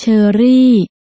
เชอรี่